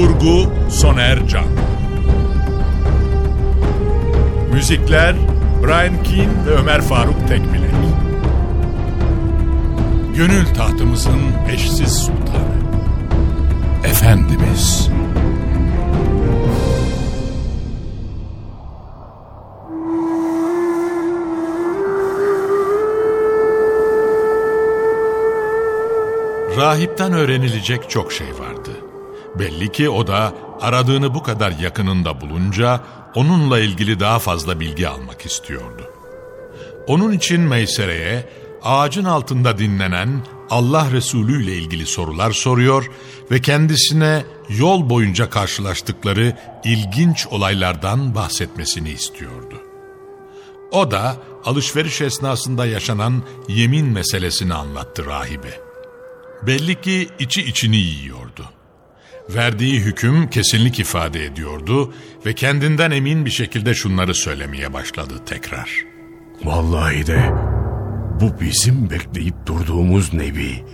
Kurgu Soner Can. Müzikler Brian Keane ve Ömer Faruk Tekbilek. Gönül tahtımızın eşsiz sultanı. Efendimiz. Rahipten öğrenilecek çok şey vardı. Belli ki o da aradığını bu kadar yakınında bulunca onunla ilgili daha fazla bilgi almak istiyordu. Onun için Meysere'ye ağacın altında dinlenen Allah Resulü ile ilgili sorular soruyor ve kendisine yol boyunca karşılaştıkları ilginç olaylardan bahsetmesini istiyordu. O da alışveriş esnasında yaşanan yemin meselesini anlattı rahibe. Belli ki içi içini yiyordu. Verdiği hüküm kesinlik ifade ediyordu ve kendinden emin bir şekilde şunları söylemeye başladı tekrar. Vallahi de bu bizim bekleyip durduğumuz Nebi.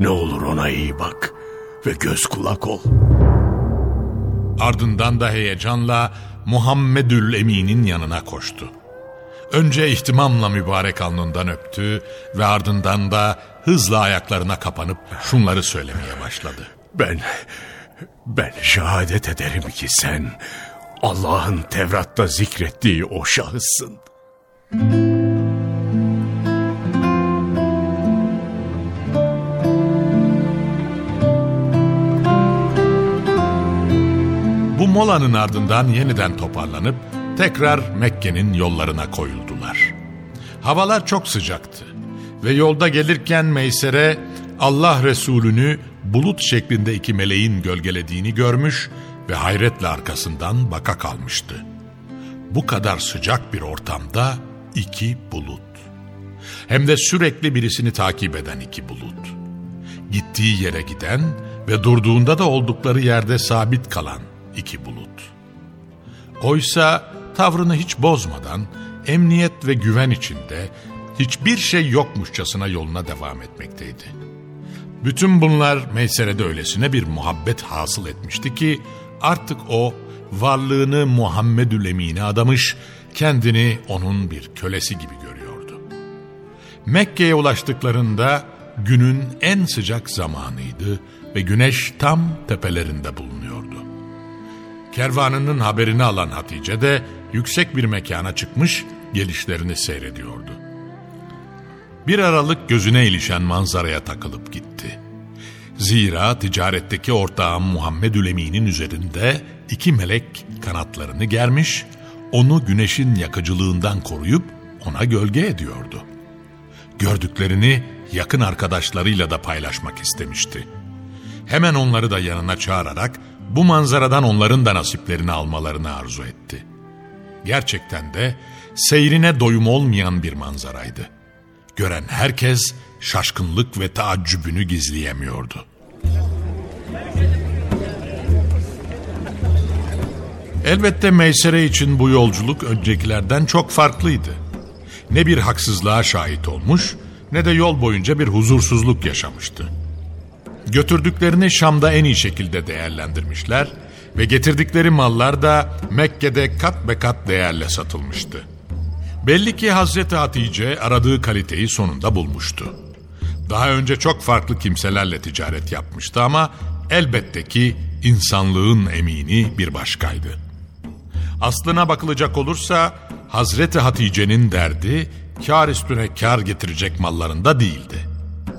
Ne olur ona iyi bak ve göz kulak ol. Ardından da heyecanla Muhammedül Emin'in yanına koştu. Önce ihtimamla mübarek alnından öptü ve ardından da hızla ayaklarına kapanıp şunları söylemeye başladı. Ben, ben şehadet ederim ki sen Allah'ın Tevrat'ta zikrettiği o şahıssın. Bu molanın ardından yeniden toparlanıp tekrar Mekke'nin yollarına koyuldular. Havalar çok sıcaktı ve yolda gelirken Meyser'e Allah Resulü'nü bulut şeklinde iki meleğin gölgelediğini görmüş ve hayretle arkasından baka kalmıştı. Bu kadar sıcak bir ortamda iki bulut. Hem de sürekli birisini takip eden iki bulut. Gittiği yere giden ve durduğunda da oldukları yerde sabit kalan iki bulut. Oysa tavrını hiç bozmadan, emniyet ve güven içinde hiçbir şey yokmuşçasına yoluna devam etmekteydi. Bütün bunlar Meysere'de öylesine bir muhabbet hasıl etmişti ki artık o varlığını Muhammedül Emin'e adamış, kendini onun bir kölesi gibi görüyordu. Mekke'ye ulaştıklarında günün en sıcak zamanıydı ve güneş tam tepelerinde bulunuyordu. Kervanının haberini alan Hatice de yüksek bir mekana çıkmış gelişlerini seyrediyordu. Bir aralık gözüne ilişen manzaraya takılıp gitti. Zira ticaretteki ortağım Muhammedül Emin'in üzerinde iki melek kanatlarını germiş, onu güneşin yakıcılığından koruyup ona gölge ediyordu. Gördüklerini yakın arkadaşlarıyla da paylaşmak istemişti. Hemen onları da yanına çağırarak bu manzaradan onların da nasiplerini almalarını arzu etti. Gerçekten de seyrine doyum olmayan bir manzaraydı. Gören herkes şaşkınlık ve taaccübünü gizleyemiyordu. Elbette Meysere için bu yolculuk öncekilerden çok farklıydı. Ne bir haksızlığa şahit olmuş ne de yol boyunca bir huzursuzluk yaşamıştı. Götürdüklerini Şam'da en iyi şekilde değerlendirmişler ve getirdikleri mallar da Mekke'de kat be kat değerle satılmıştı. Belli ki Hazreti Hatice aradığı kaliteyi sonunda bulmuştu. Daha önce çok farklı kimselerle ticaret yapmıştı ama elbette ki insanlığın emini bir başkaydı. Aslına bakılacak olursa Hazreti Hatice'nin derdi kar üstüne kar getirecek mallarında değildi.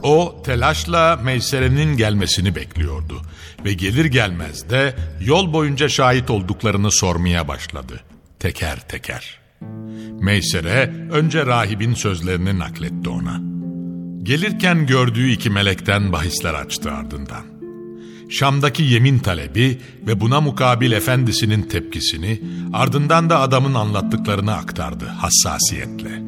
O telaşla Meysere'nin gelmesini bekliyordu ve gelir gelmez de yol boyunca şahit olduklarını sormaya başladı. Teker teker. Meysere önce rahibin sözlerini nakletti ona. Gelirken gördüğü iki melekten bahisler açtı ardından. Şam'daki yemin talebi ve buna mukabil efendisinin tepkisini ardından da adamın anlattıklarını aktardı hassasiyetle.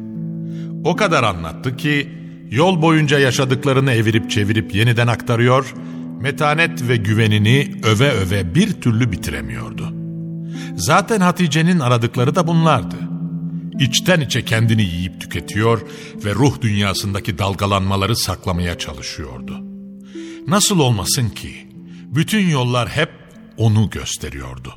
O kadar anlattı ki yol boyunca yaşadıklarını evirip çevirip yeniden aktarıyor, metanet ve güvenini öve öve bir türlü bitiremiyordu. Zaten Hatice'nin aradıkları da bunlardı. İçten içe kendini yiyip tüketiyor ve ruh dünyasındaki dalgalanmaları saklamaya çalışıyordu. Nasıl olmasın ki? Bütün yollar hep onu gösteriyordu.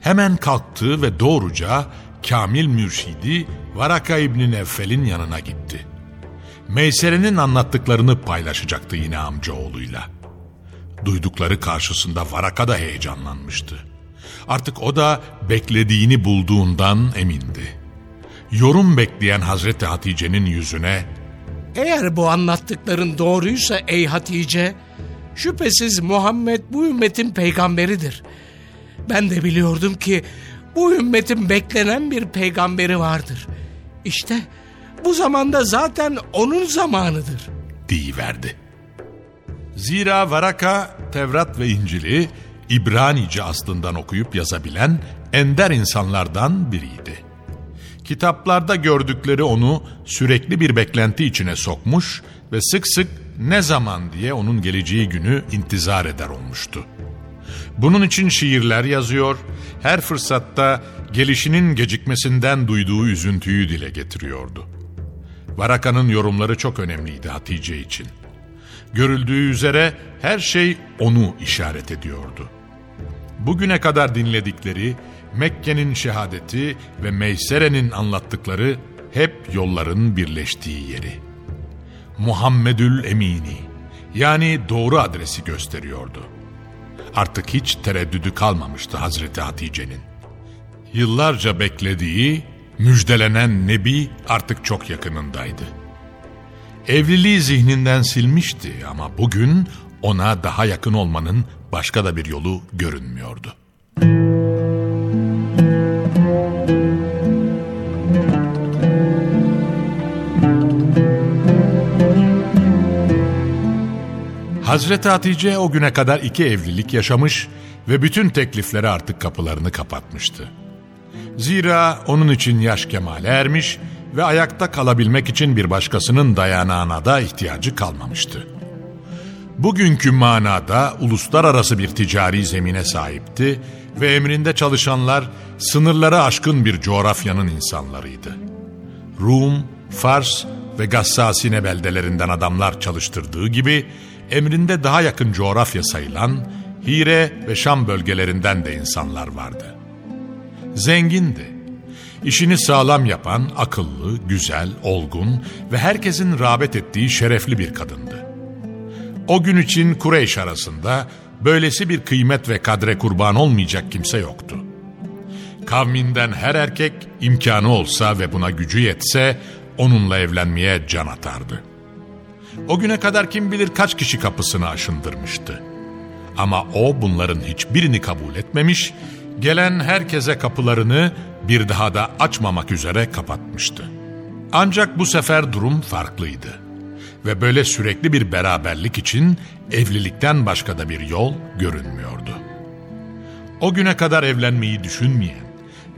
Hemen kalktı ve doğruca Kamil Mürşidi Varaka İbni Neffel'in yanına gitti. Meysere'nin anlattıklarını paylaşacaktı yine amcaoğluyla. Duydukları karşısında Varaka da heyecanlanmıştı. Artık o da beklediğini bulduğundan emindi. Yorum bekleyen Hazreti Hatice'nin yüzüne Eğer bu anlattıkların doğruysa ey Hatice, şüphesiz Muhammed bu ümmetin peygamberidir. Ben de biliyordum ki bu ümmetin beklenen bir peygamberi vardır. İşte bu zamanda zaten onun zamanıdır. deyiverdi. Zira Varaka, Tevrat ve İncil'i İbranice aslından okuyup yazabilen ender insanlardan biriydi. Kitaplarda gördükleri onu sürekli bir beklenti içine sokmuş ve sık sık ne zaman diye onun geleceği günü intizar eder olmuştu. Bunun için şiirler yazıyor, her fırsatta gelişinin gecikmesinden duyduğu üzüntüyü dile getiriyordu. Varaka'nın yorumları çok önemliydi Hatice için. Görüldüğü üzere her şey onu işaret ediyordu. Bugüne kadar dinledikleri Mekke'nin şehadeti ve Meysere'nin anlattıkları hep yolların birleştiği yeri. Muhammedül Emini yani doğru adresi gösteriyordu. Artık hiç tereddüdü kalmamıştı Hazreti Hatice'nin. Yıllarca beklediği, müjdelenen Nebi artık çok yakınındaydı. Evliliği zihninden silmişti ama bugün ona daha yakın olmanın başka da bir yolu görünmüyordu. Hazreti Hatice o güne kadar iki evlilik yaşamış ve bütün teklifleri artık kapılarını kapatmıştı. Zira onun için yaş kemale ermiş ve ayakta kalabilmek için bir başkasının dayanağına da ihtiyacı kalmamıştı. Bugünkü manada uluslararası bir ticari zemine sahipti ve emrinde çalışanlar sınırları aşkın bir coğrafyanın insanlarıydı. Rum, Fars ve Gassasine beldelerinden adamlar çalıştırdığı gibi emrinde daha yakın coğrafya sayılan Hire ve Şam bölgelerinden de insanlar vardı. Zengindi. İşini sağlam yapan, akıllı, güzel, olgun ve herkesin rağbet ettiği şerefli bir kadındı. O gün için Kureyş arasında böylesi bir kıymet ve kadre kurban olmayacak kimse yoktu. Kavminden her erkek imkanı olsa ve buna gücü yetse onunla evlenmeye can atardı. O güne kadar kim bilir kaç kişi kapısını aşındırmıştı. Ama o bunların hiçbirini kabul etmemiş, gelen herkese kapılarını bir daha da açmamak üzere kapatmıştı. Ancak bu sefer durum farklıydı. Ve böyle sürekli bir beraberlik için evlilikten başka da bir yol görünmüyordu. O güne kadar evlenmeyi düşünmeyen,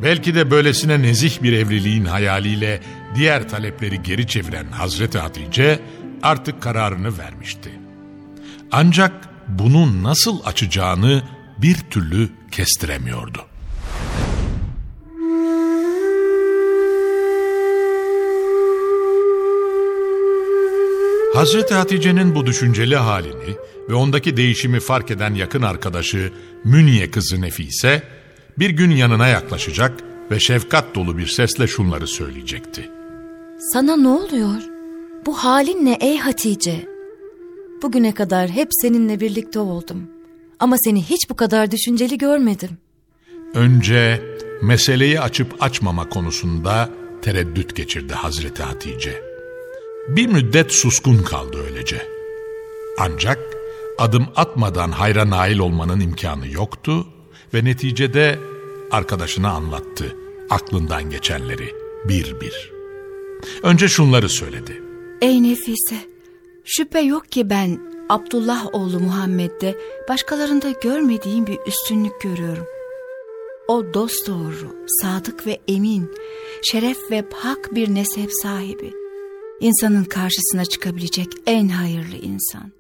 belki de böylesine nezih bir evliliğin hayaliyle diğer talepleri geri çeviren Hazreti Hatice artık kararını vermişti. Ancak bunu nasıl açacağını bir türlü kestiremiyordu. Hazreti Hatice'nin bu düşünceli halini ve ondaki değişimi fark eden yakın arkadaşı Münye kızı Nefise bir gün yanına yaklaşacak ve şefkat dolu bir sesle şunları söyleyecekti. Sana ne oluyor? Bu halin ne ey Hatice? Bugüne kadar hep seninle birlikte oldum. Ama seni hiç bu kadar düşünceli görmedim. Önce meseleyi açıp açmama konusunda tereddüt geçirdi Hazreti Hatice. Bir müddet suskun kaldı öylece. Ancak adım atmadan hayra nail olmanın imkanı yoktu ve neticede arkadaşına anlattı aklından geçenleri bir bir. Önce şunları söyledi. Ey Nefise, şüphe yok ki ben Abdullah oğlu Muhammed'de başkalarında görmediğim bir üstünlük görüyorum. O dosdoğru, sadık ve emin, şeref ve pak bir nesep sahibi. İnsanın karşısına çıkabilecek en hayırlı insan.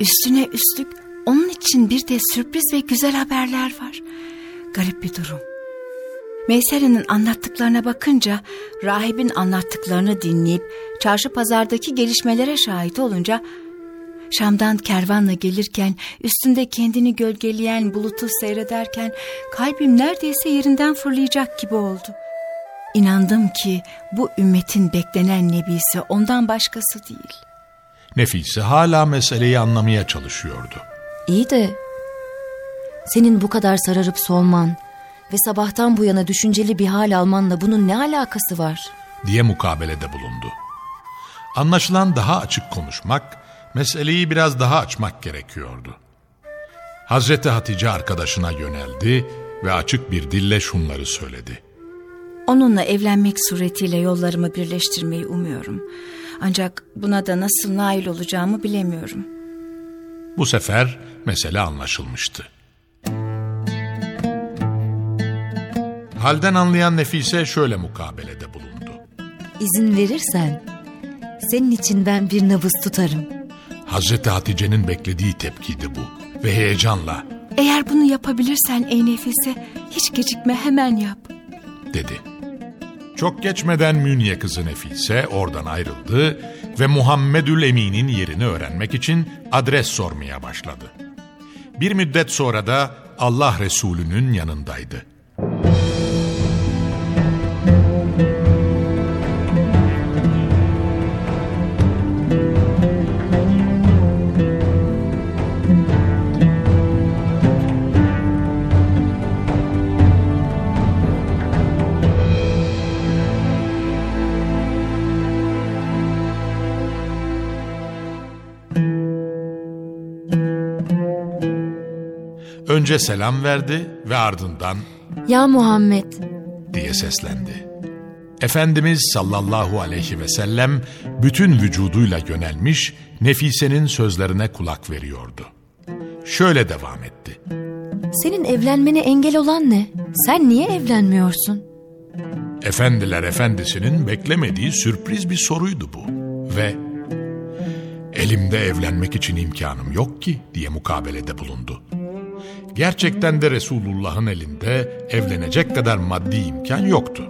Üstüne üstlük onun için bir de sürpriz ve güzel haberler var. Garip bir durum. Meysere'nin anlattıklarına bakınca, rahibin anlattıklarını dinleyip çarşı pazardaki gelişmelere şahit olunca Şam'dan kervanla gelirken üstünde kendini gölgeleyen bulutu seyrederken kalbim neredeyse yerinden fırlayacak gibi oldu. İnandım ki bu ümmetin beklenen nebisi ondan başkası değil. Nefise hala meseleyi anlamaya çalışıyordu. İyi de senin bu kadar sararıp solman ve sabahtan bu yana düşünceli bir hal almanla bunun ne alakası var? diye mukabelede bulundu. Anlaşılan daha açık konuşmak, meseleyi biraz daha açmak gerekiyordu. Hazreti Hatice arkadaşına yöneldi ve açık bir dille şunları söyledi. Onunla evlenmek suretiyle yollarımı birleştirmeyi umuyorum. Ancak buna da nasıl nail olacağımı bilemiyorum. Bu sefer mesele anlaşılmıştı. Halden anlayan Nefise şöyle mukabelede bulundu. İzin verirsen senin için ben bir nabız tutarım. Hazreti Hatice'nin beklediği tepkiydi bu ve heyecanla Eğer bunu yapabilirsen ey Nefise hiç gecikme hemen yap. dedi. Çok geçmeden Münye kızı Nefise oradan ayrıldı ve Muhammedül Emin'in yerini öğrenmek için adres sormaya başladı. Bir müddet sonra da Allah Resulü'nün yanındaydı. Önce selam verdi ve ardından Ya Muhammed diye seslendi. Efendimiz sallallahu aleyhi ve sellem bütün vücuduyla yönelmiş Nefise'nin sözlerine kulak veriyordu. Şöyle devam etti. senin evlenmene engel olan ne? Sen niye evlenmiyorsun? Efendiler efendisinin beklemediği sürpriz bir soruydu bu. Ve elimde evlenmek için imkanım yok ki diye mukabelede bulundu. Gerçekten de Resulullah'ın elinde evlenecek kadar maddi imkan yoktu.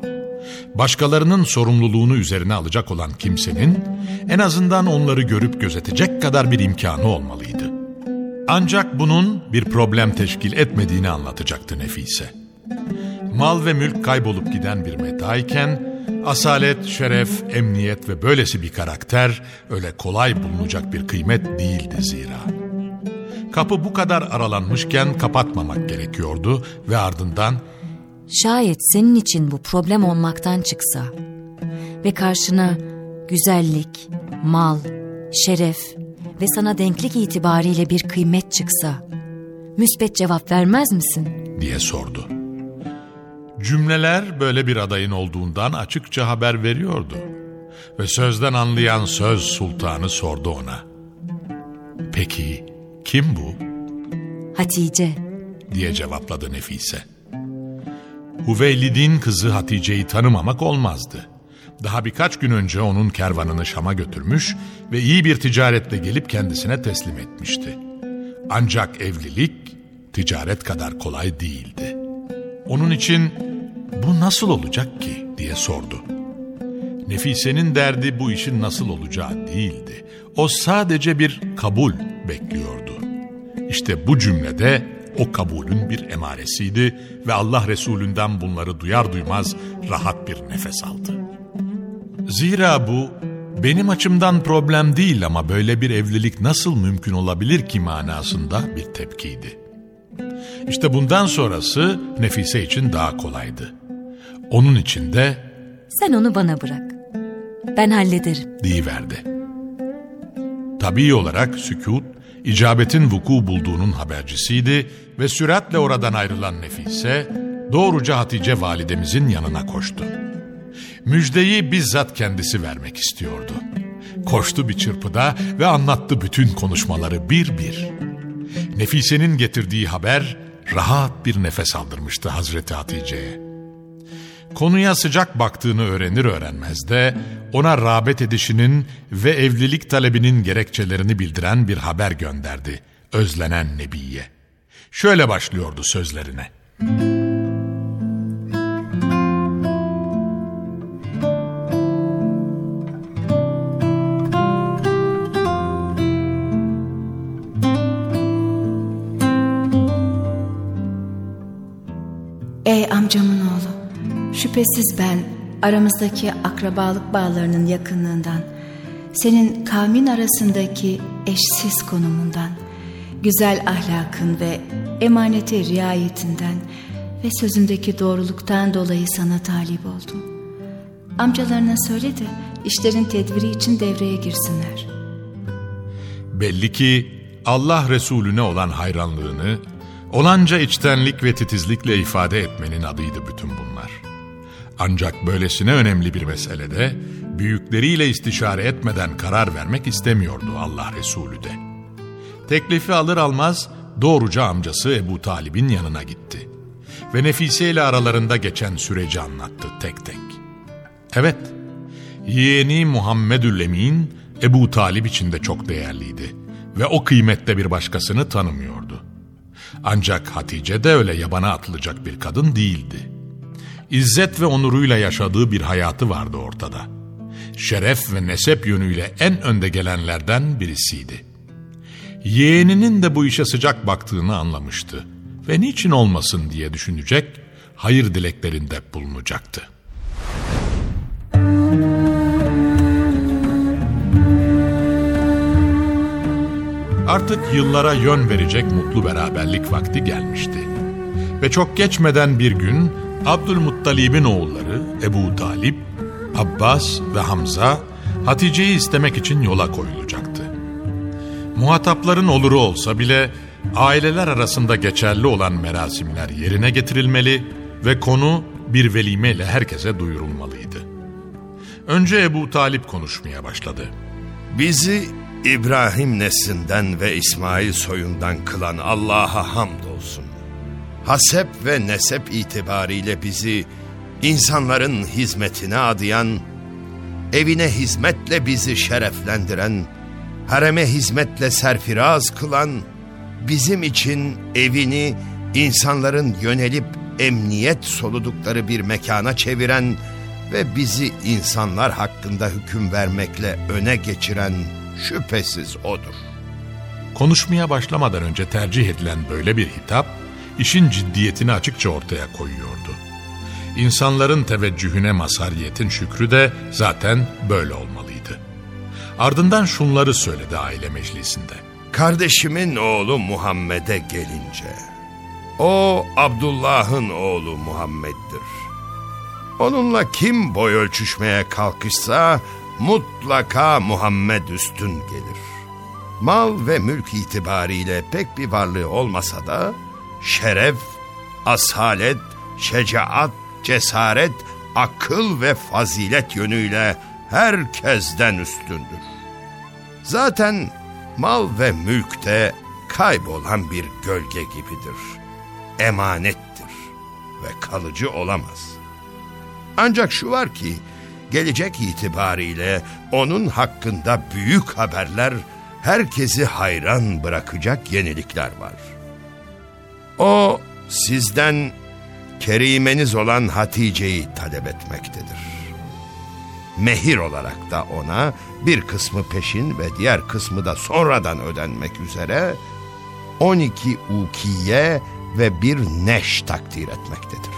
Başkalarının sorumluluğunu üzerine alacak olan kimsenin en azından onları görüp gözetecek kadar bir imkanı olmalıydı. Ancak bunun bir problem teşkil etmediğini anlatacaktı Nefise. Mal ve mülk kaybolup giden bir metayken asalet, şeref, emniyet ve böylesi bir karakter öyle kolay bulunacak bir kıymet değildi zira. Kapı bu kadar aralanmışken kapatmamak gerekiyordu ve ardından Şayet senin için bu problem olmaktan çıksa ve karşına güzellik, mal, şeref ve sana denklik itibariyle bir kıymet çıksa müsbet cevap vermez misin? diye sordu. Cümleler böyle bir adayın olduğundan açıkça haber veriyordu. Ve sözden anlayan söz sultanı sordu ona. Peki kim bu? Hatice, diye cevapladı Nefise. Huveylid'in kızı Hatice'yi tanımamak olmazdı. Daha birkaç gün önce onun kervanını Şam'a götürmüş ve iyi bir ticaretle gelip kendisine teslim etmişti. Ancak evlilik ticaret kadar kolay değildi. Onun için bu nasıl olacak ki diye sordu. Nefise'nin derdi bu işin nasıl olacağı değildi. O sadece bir kabul bekliyordu. İşte bu cümlede o kabulün bir emaresiydi ve Allah Resulünden bunları duyar duymaz rahat bir nefes aldı. Zira bu benim açımdan problem değil ama böyle bir evlilik nasıl mümkün olabilir ki manasında bir tepkiydi. İşte bundan sonrası Nefise için daha kolaydı. Onun için de Sen onu bana bırak. Ben hallederim. deyiverdi. Tabii olarak sükut, icabetin vuku bulduğunun habercisiydi ve süratle oradan ayrılan Nefise, doğruca Hatice validemizin yanına koştu. Müjdeyi bizzat kendisi vermek istiyordu. Koştu bir çırpıda ve anlattı bütün konuşmaları bir bir. Nefise'nin getirdiği haber rahat bir nefes aldırmıştı Hazreti Hatice'ye. Konuya sıcak baktığını öğrenir öğrenmez de ona rağbet edişinin ve evlilik talebinin gerekçelerini bildiren bir haber gönderdi özlenen Nebiye. Şöyle başlıyordu sözlerine. Ey şüphesiz ben aramızdaki akrabalık bağlarının yakınlığından, senin kavmin arasındaki eşsiz konumundan, güzel ahlakın ve emanete riayetinden ve sözündeki doğruluktan dolayı sana talip oldum. Amcalarına söyle de işlerin tedbiri için devreye girsinler. Belli ki Allah Resulüne olan hayranlığını olanca içtenlik ve titizlikle ifade etmenin adıydı bütün bunlar. Ancak böylesine önemli bir meselede büyükleriyle istişare etmeden karar vermek istemiyordu Allah Resulü de. Teklifi alır almaz doğruca amcası Ebu Talib'in yanına gitti. Ve Nefise ile aralarında geçen süreci anlattı tek tek. Evet, yeğeni Muhammedül Emin Ebu Talib için de çok değerliydi ve o kıymette bir başkasını tanımıyordu. Ancak Hatice de öyle yabana atılacak bir kadın değildi. İzzet ve onuruyla yaşadığı bir hayatı vardı ortada. Şeref ve nesep yönüyle en önde gelenlerden birisiydi. Yeğeninin de bu işe sıcak baktığını anlamıştı ve niçin olmasın diye düşünecek, hayır dileklerinde bulunacaktı. Artık yıllara yön verecek mutlu beraberlik vakti gelmişti. Ve çok geçmeden bir gün Abdülmuttalib'in oğulları Ebu Talip, Abbas ve Hamza Hatice'yi istemek için yola koyulacaktı. Muhatapların oluru olsa bile aileler arasında geçerli olan merasimler yerine getirilmeli ve konu bir velimeyle herkese duyurulmalıydı. Önce Ebu Talip konuşmaya başladı. Bizi İbrahim neslinden ve İsmail soyundan kılan Allah'a hamdolsun. Hasep ve nesep itibariyle bizi insanların hizmetine adayan, evine hizmetle bizi şereflendiren, hareme hizmetle serfiraz kılan, bizim için evini insanların yönelip emniyet soludukları bir mekana çeviren ve bizi insanlar hakkında hüküm vermekle öne geçiren şüphesiz odur. Konuşmaya başlamadan önce tercih edilen böyle bir hitap, işin ciddiyetini açıkça ortaya koyuyordu. İnsanların teveccühüne mazhariyetin şükrü de zaten böyle olmalıydı. Ardından şunları söyledi aile meclisinde. Kardeşimin oğlu Muhammed'e gelince, o Abdullah'ın oğlu Muhammed'dir. Onunla kim boy ölçüşmeye kalkışsa mutlaka Muhammed üstün gelir. Mal ve mülk itibariyle pek bir varlığı olmasa da şeref, asalet, şecaat, cesaret, akıl ve fazilet yönüyle herkesten üstündür. Zaten mal ve mülk de kaybolan bir gölge gibidir. Emanettir ve kalıcı olamaz. Ancak şu var ki gelecek itibariyle onun hakkında büyük haberler herkesi hayran bırakacak yenilikler var. O sizden kerimeniz olan Hatice'yi talep etmektedir. Mehir olarak da ona bir kısmı peşin ve diğer kısmı da sonradan ödenmek üzere 12 ukiye ve bir neş takdir etmektedir.